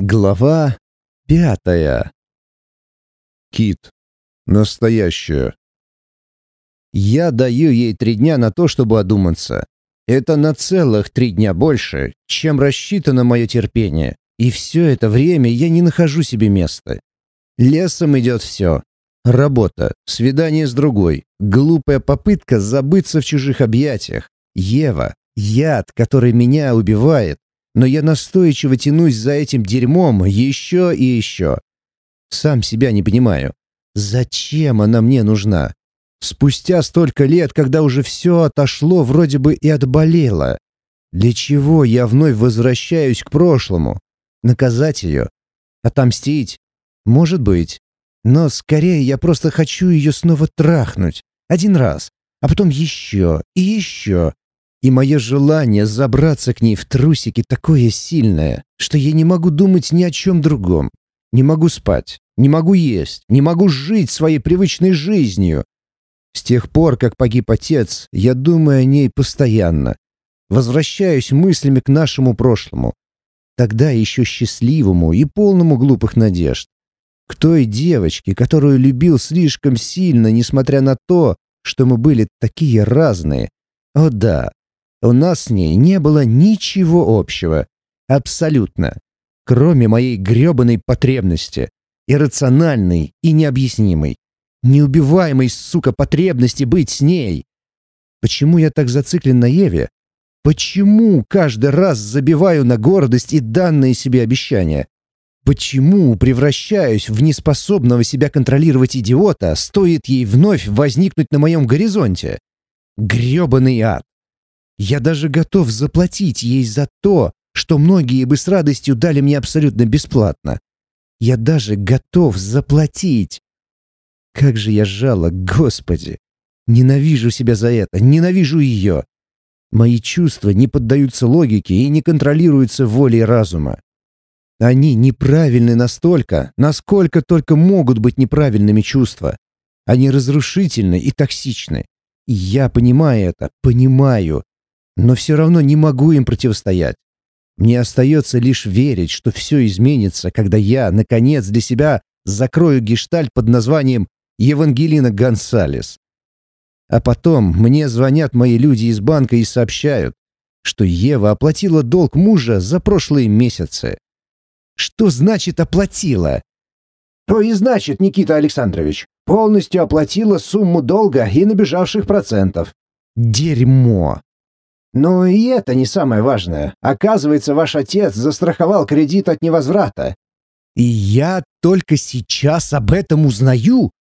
Глава пятая. Кит. Настоящая. Я даю ей три дня на то, чтобы одуматься. Это на целых три дня больше, чем рассчитано мое терпение. И все это время я не нахожу себе места. Лесом идет все. Работа, свидание с другой, глупая попытка забыться в чужих объятиях. Ева, яд, который меня убивает, но я настойчиво тянусь за этим дерьмом еще и еще. Сам себя не понимаю. Зачем она мне нужна? Спустя столько лет, когда уже все отошло, вроде бы и отболело. Для чего я вновь возвращаюсь к прошлому? Наказать ее? Отомстить? Может быть. Но скорее я просто хочу ее снова трахнуть. Один раз. А потом еще и еще. И мое желание забраться к ней в трусики такое сильное, что я не могу думать ни о чем другом. Не могу спать, не могу есть, не могу жить своей привычной жизнью. С тех пор, как погиб отец, я думаю о ней постоянно. Возвращаюсь мыслями к нашему прошлому. Тогда еще счастливому и полному глупых надежд. К той девочке, которую любил слишком сильно, несмотря на то, что мы были такие разные. О да, у нас с ней не было ничего общего. Абсолютно. Кроме моей грёбаной потребности. Иррациональной и необъяснимой. Неубиваемой, сука, потребности быть с ней. Почему я так зациклен на Еве? Почему каждый раз забиваю на гордость и данные себе обещания? Почему превращаюсь в неспособного себя контролировать идиота, стоит ей вновь возникнуть на моем горизонте? Грёбаный ад! Я даже готов заплатить ей за то, что многие бы с радостью дали мне абсолютно бесплатно. Я даже готов заплатить. Как же я жалок, Господи! Ненавижу себя за это, ненавижу ее. Мои чувства не поддаются логике и не контролируются волей разума. Они неправильны настолько, насколько только могут быть неправильными чувства. Они разрушительны и токсичны. И я понимаю это, понимаю но все равно не могу им противостоять. Мне остается лишь верить, что все изменится, когда я, наконец, для себя закрою гештальт под названием Евангелина Гонсалес. А потом мне звонят мои люди из банка и сообщают, что Ева оплатила долг мужа за прошлые месяцы. Что значит «оплатила»? То и значит, Никита Александрович, полностью оплатила сумму долга и набежавших процентов. Дерьмо. Но и это не самое важное. Оказывается, ваш отец застраховал кредит от невозврата. И я только сейчас об этом узнаю?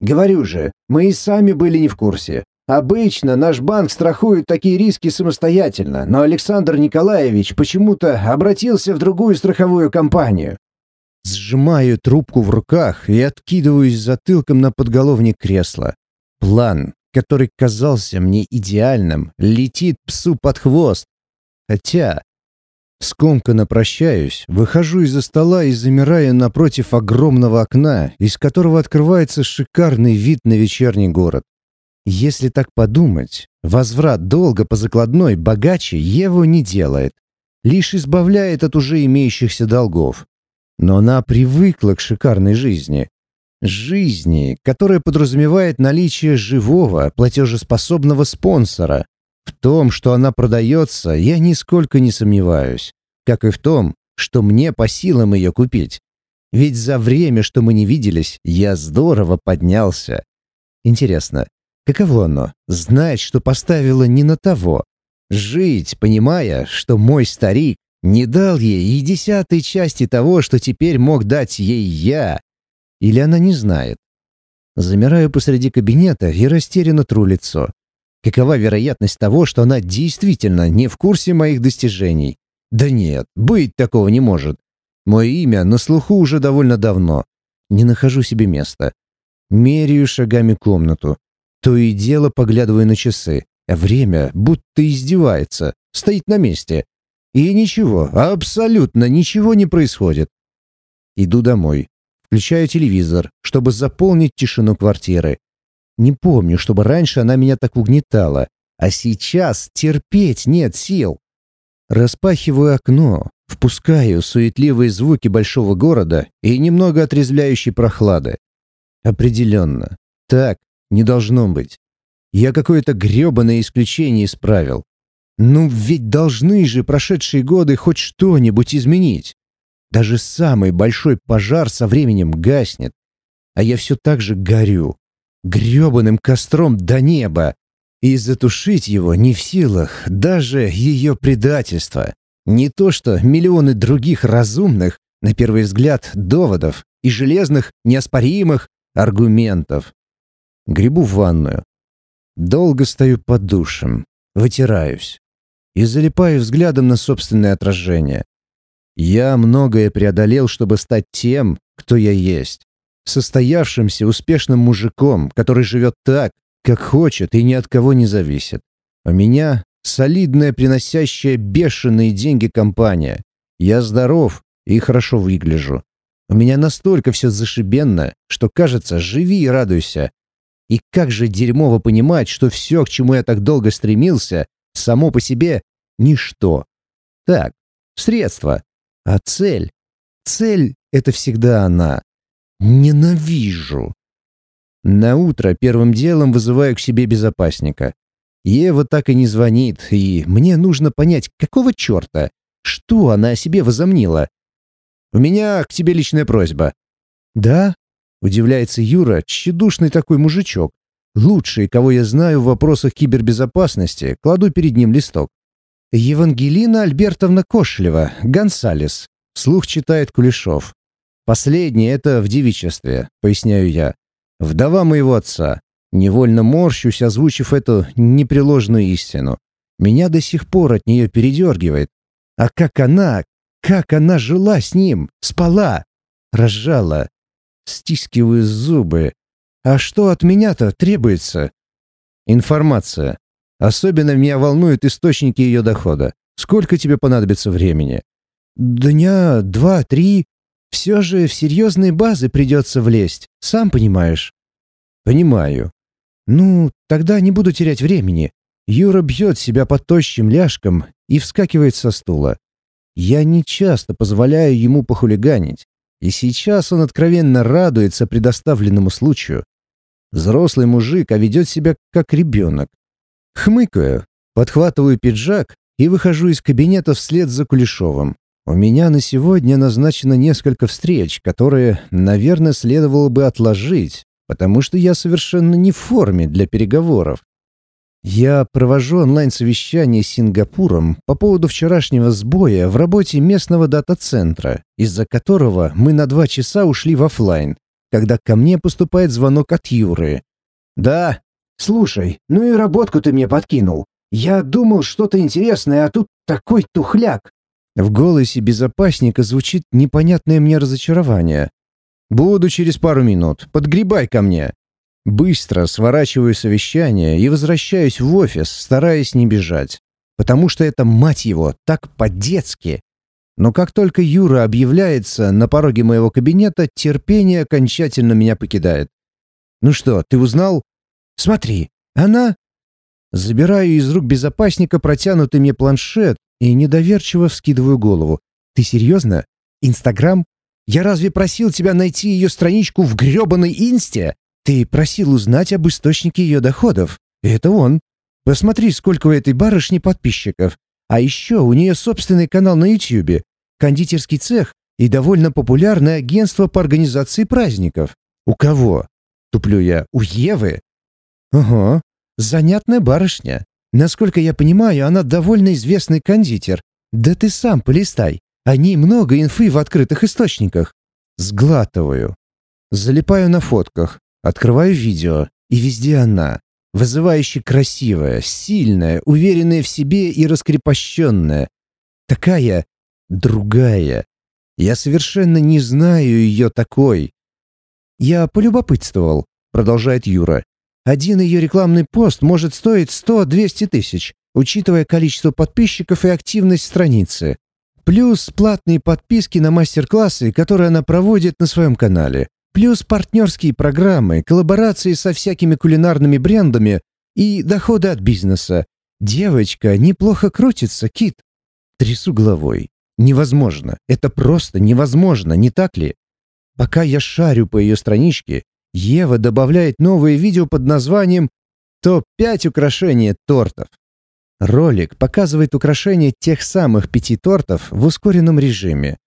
Говорю же, мы и сами были не в курсе. Обычно наш банк страхует такие риски самостоятельно, но Александр Николаевич почему-то обратился в другую страховую компанию. Сжимаю трубку в руках и откидываюсь затылком на подголовник кресла. План который казался мне идеальным, летит псу под хвост. Хотя... Скомканно прощаюсь, выхожу из-за стола и замираю напротив огромного окна, из которого открывается шикарный вид на вечерний город. Если так подумать, возврат долга по закладной богаче Еву не делает, лишь избавляет от уже имеющихся долгов. Но она привыкла к шикарной жизни, Жизни, которая подразумевает наличие живого, платежеспособного спонсора. В том, что она продается, я нисколько не сомневаюсь. Как и в том, что мне по силам ее купить. Ведь за время, что мы не виделись, я здорово поднялся. Интересно, каково оно? Знать, что поставила не на того. Жить, понимая, что мой старик не дал ей и десятой части того, что теперь мог дать ей я, или она не знает? Замираю посреди кабинета и растерянно тру лицо. Какова вероятность того, что она действительно не в курсе моих достижений? Да нет, быть такого не может. Мое имя на слуху уже довольно давно. Не нахожу себе места. Меряю шагами комнату. То и дело поглядываю на часы. Время будто издевается, стоит на месте. И ничего, абсолютно ничего не происходит. Иду домой. Включаю телевизор, чтобы заполнить тишину квартиры. Не помню, чтобы раньше она меня так угнетала, а сейчас терпеть нет сил. Распахиваю окно. Впускаю суетливые звуки большого города и немного отрезвляющей прохлады. Определенно. Так не должно быть. Я какое-то гребаное исключение исправил. Ну ведь должны же прошедшие годы хоть что-нибудь изменить. Даже самый большой пожар со временем гаснет. А я все так же горю. гребаным костром до неба. И затушить его не в силах даже ее предательство. Не то что миллионы других разумных, на первый взгляд, доводов и железных, неоспоримых аргументов. Грибу в ванную. Долго стою под душем, вытираюсь и залипаю взглядом на собственное отражение. Я многое преодолел, чтобы стать тем, кто я есть. Состоявшимся успешным мужиком, который живет так, как хочет и ни от кого не зависит. У меня солидная, приносящая бешеные деньги компания. Я здоров и хорошо выгляжу. У меня настолько все зашибенно, что кажется, живи и радуйся. И как же дерьмово понимать, что все, к чему я так долго стремился, само по себе — ничто. Так, средство. А цель? Цель — это всегда она. Ненавижу. На утро первым делом вызываю к себе безопасника. Ева так и не звонит, и мне нужно понять, какого черта, что она о себе возомнила. «У меня к тебе личная просьба». «Да?» — удивляется Юра, тщедушный такой мужичок. Лучший, кого я знаю в вопросах кибербезопасности, кладу перед ним листок. «Евангелина Альбертовна Кошлева, Гонсалес», — слух читает Кулешов. «Последнее — это в девичестве», — поясняю я. «Вдова моего отца. Невольно морщусь, озвучив эту непреложную истину. Меня до сих пор от нее передергивает. А как она, как она жила с ним, спала, разжала. Стискиваю зубы. А что от меня-то требуется? Информация. Особенно меня волнуют источники ее дохода. Сколько тебе понадобится времени? Дня два-три. Все же в серьезные базы придется влезть, сам понимаешь. Понимаю. «Ну, тогда не буду терять времени». Юра бьет себя по тощим ляжкам и вскакивает со стула. Я не часто позволяю ему похулиганить, и сейчас он откровенно радуется предоставленному случаю. Взрослый мужик, а ведет себя как ребенок. Хмыкаю, подхватываю пиджак и выхожу из кабинета вслед за Кулешовым. У меня на сегодня назначено несколько встреч, которые, наверное, следовало бы отложить, потому что я совершенно не в форме для переговоров. Я провожу онлайн-совещание с Сингапуром по поводу вчерашнего сбоя в работе местного дата-центра, из-за которого мы на два часа ушли в офлайн, когда ко мне поступает звонок от Юры. «Да, слушай, ну и работку ты мне подкинул. Я думал что-то интересное, а тут такой тухляк». В голосе безопасника звучит непонятное мне разочарование. «Буду через пару минут. Подгребай ко мне». Быстро сворачиваю совещание и возвращаюсь в офис, стараясь не бежать. Потому что это, мать его, так по-детски. Но как только Юра объявляется на пороге моего кабинета, терпение окончательно меня покидает. «Ну что, ты узнал?» «Смотри, она...» Забираю из рук безопасника протянутый мне планшет и недоверчиво вскидываю голову. «Ты серьезно? Инстаграм? Я разве просил тебя найти ее страничку в грёбаной инсте? Ты просил узнать об источнике ее доходов. Это он. Посмотри, сколько у этой барышни подписчиков. А еще у нее собственный канал на Ютьюбе, кондитерский цех и довольно популярное агентство по организации праздников. У кого? Туплю я. У Евы? Ага. Занятная барышня. Насколько я понимаю, она довольно известный кондитер. Да ты сам полистай. О ней много инфы в открытых источниках. Сглатываю. Залипаю на фотках. Открываю видео. И везде она. Вызывающе красивая, сильная, уверенная в себе и раскрепощенная. Такая другая. Я совершенно не знаю ее такой. Я полюбопытствовал, продолжает Юра. Один ее рекламный пост может стоить 100-200 тысяч, учитывая количество подписчиков и активность страницы. Плюс платные подписки на мастер-классы, которые она проводит на своем канале. Плюс партнерские программы, коллаборации со всякими кулинарными брендами и доходы от бизнеса. Девочка неплохо крутится, Кит. Трясу головой. Невозможно. Это просто невозможно, не так ли? Пока я шарю по ее страничке, Ева добавляет новое видео под названием «Топ-5 украшений тортов». Ролик показывает украшения тех самых пяти тортов в ускоренном режиме.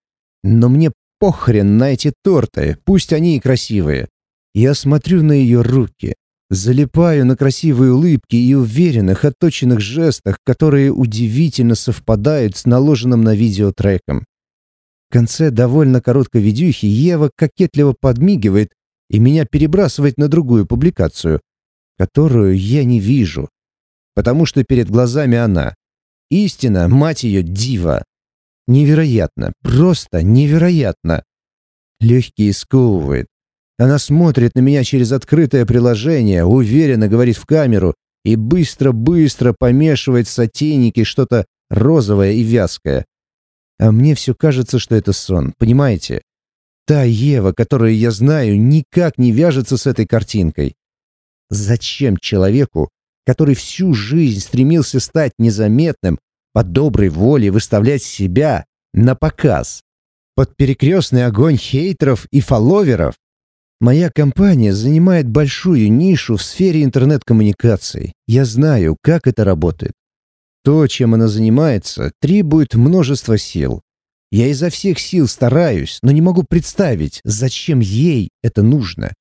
Но мне похрен на эти торты, пусть они и красивые. Я смотрю на ее руки, залипаю на красивые улыбки и уверенных, отточенных жестах, которые удивительно совпадают с наложенным на видео треком. В конце довольно короткой видюхи Ева кокетливо подмигивает и меня перебрасывает на другую публикацию, которую я не вижу, потому что перед глазами она. Истина, мать ее, дива. Невероятно, просто невероятно. Легкий сковывает. Она смотрит на меня через открытое приложение, уверенно говорит в камеру и быстро-быстро помешивает в сотейнике что-то розовое и вязкое. А мне все кажется, что это сон, понимаете? Та Ева, которую я знаю, никак не вяжется с этой картинкой. Зачем человеку, который всю жизнь стремился стать незаметным, по доброй воле выставлять себя на показ. Под перекрестный огонь хейтеров и фолловеров Моя компания занимает большую нишу в сфере интернет-коммуникаций. Я знаю, как это работает. То, чем она занимается, требует множества сил. Я изо всех сил стараюсь, но не могу представить, зачем ей это нужно.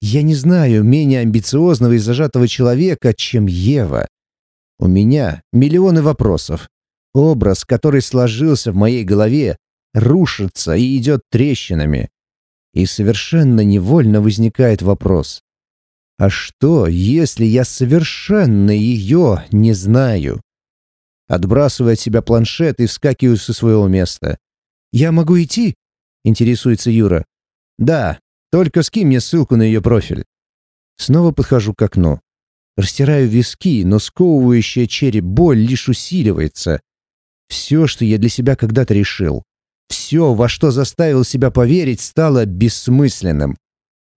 Я не знаю менее амбициозного и зажатого человека, чем Ева. У меня миллионы вопросов. Образ, который сложился в моей голове, рушится и идет трещинами. И совершенно невольно возникает вопрос. А что, если я совершенно ее не знаю? Отбрасываю от себя планшет и вскакиваю со своего места. «Я могу идти?» — интересуется Юра. «Да, только скинь мне ссылку на ее профиль». Снова подхожу к окну. Растираю виски, но сковывающая череп боль лишь усиливается. Все, что я для себя когда-то решил. Все, во что заставил себя поверить, стало бессмысленным.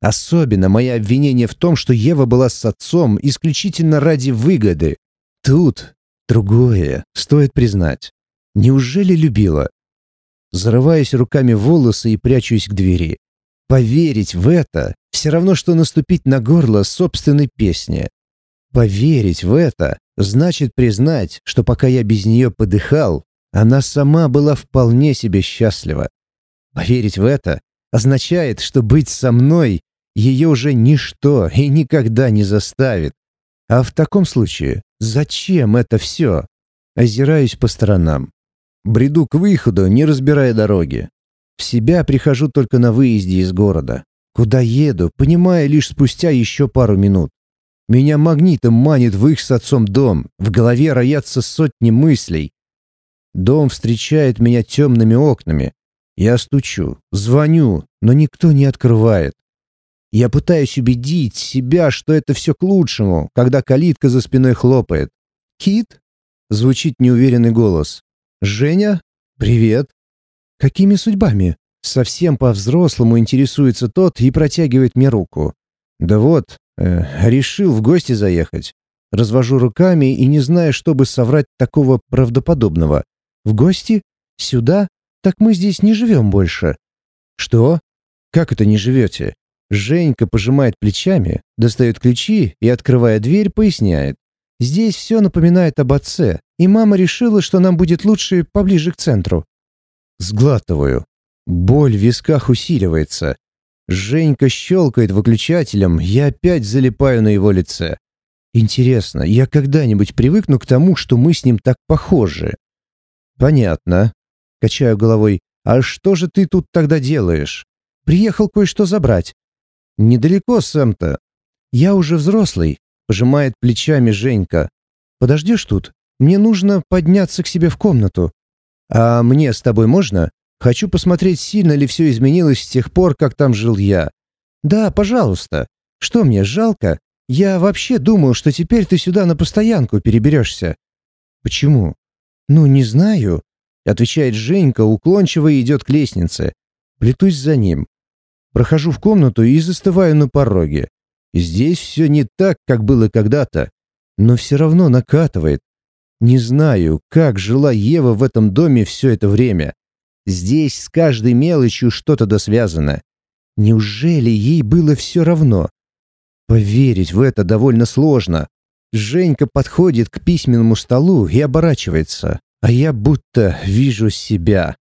Особенно мое обвинение в том, что Ева была с отцом исключительно ради выгоды. Тут другое, стоит признать. Неужели любила? Зарываюсь руками в волосы и прячусь к двери. Поверить в это — все равно, что наступить на горло собственной песни. Поверить в это — значит признать, что пока я без нее подыхал, она сама была вполне себе счастлива. Поверить в это означает, что быть со мной ее уже ничто и никогда не заставит. А в таком случае зачем это все? Озираюсь по сторонам. Бреду к выходу, не разбирая дороги. В себя прихожу только на выезде из города. Куда еду, понимая лишь спустя еще пару минут. Меня магнитом манит в их с отцом дом. В голове роятся сотни мыслей. Дом встречает меня темными окнами. Я стучу, звоню, но никто не открывает. Я пытаюсь убедить себя, что это все к лучшему, когда калитка за спиной хлопает. «Кит?» — звучит неуверенный голос. «Женя? Привет!» «Какими судьбами?» Совсем по-взрослому интересуется тот и протягивает мне руку. «Да вот, э, решил в гости заехать». Развожу руками и не знаю, чтобы соврать такого правдоподобного. В гости? Сюда? Так мы здесь не живем больше». «Что? Как это не живете?» Женька пожимает плечами, достает ключи и, открывая дверь, поясняет. «Здесь все напоминает об отце, и мама решила, что нам будет лучше поближе к центру». Сглатываю. Боль в висках усиливается. Женька щелкает выключателем, я опять залипаю на его лице. Интересно, я когда-нибудь привыкну к тому, что мы с ним так похожи? «Понятно». Качаю головой. «А что же ты тут тогда делаешь?» «Приехал кое-что забрать». «Недалеко сам-то». «Я уже взрослый», — пожимает плечами Женька. «Подождешь тут? Мне нужно подняться к себе в комнату». «А мне с тобой можно? Хочу посмотреть, сильно ли все изменилось с тех пор, как там жил я». «Да, пожалуйста. Что мне, жалко? Я вообще думал, что теперь ты сюда на постоянку переберешься». «Почему?» «Ну, не знаю», — отвечает Женька, уклончиво идет к лестнице. Плетусь за ним. Прохожу в комнату и застываю на пороге. Здесь все не так, как было когда-то, но все равно накатывает. Не знаю, как жила Ева в этом доме все это время. Здесь с каждой мелочью что-то досвязано. Неужели ей было все равно? Поверить в это довольно сложно. Женька подходит к письменному столу и оборачивается, а я будто вижу себя.